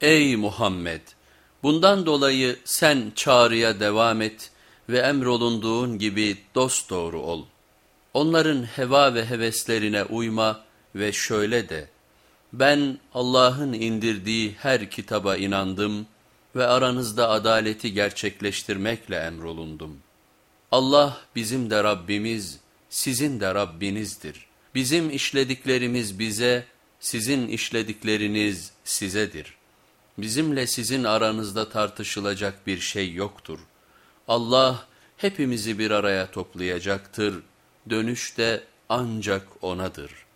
Ey Muhammed! Bundan dolayı sen çağrıya devam et ve emrolunduğun gibi dosdoğru ol. Onların heva ve heveslerine uyma ve şöyle de, ben Allah'ın indirdiği her kitaba inandım ve aranızda adaleti gerçekleştirmekle emrolundum. Allah bizim de Rabbimiz, sizin de Rabbinizdir. Bizim işlediklerimiz bize, sizin işledikleriniz sizedir. Bizimle sizin aranızda tartışılacak bir şey yoktur. Allah hepimizi bir araya toplayacaktır. Dönüş de ancak O'nadır.''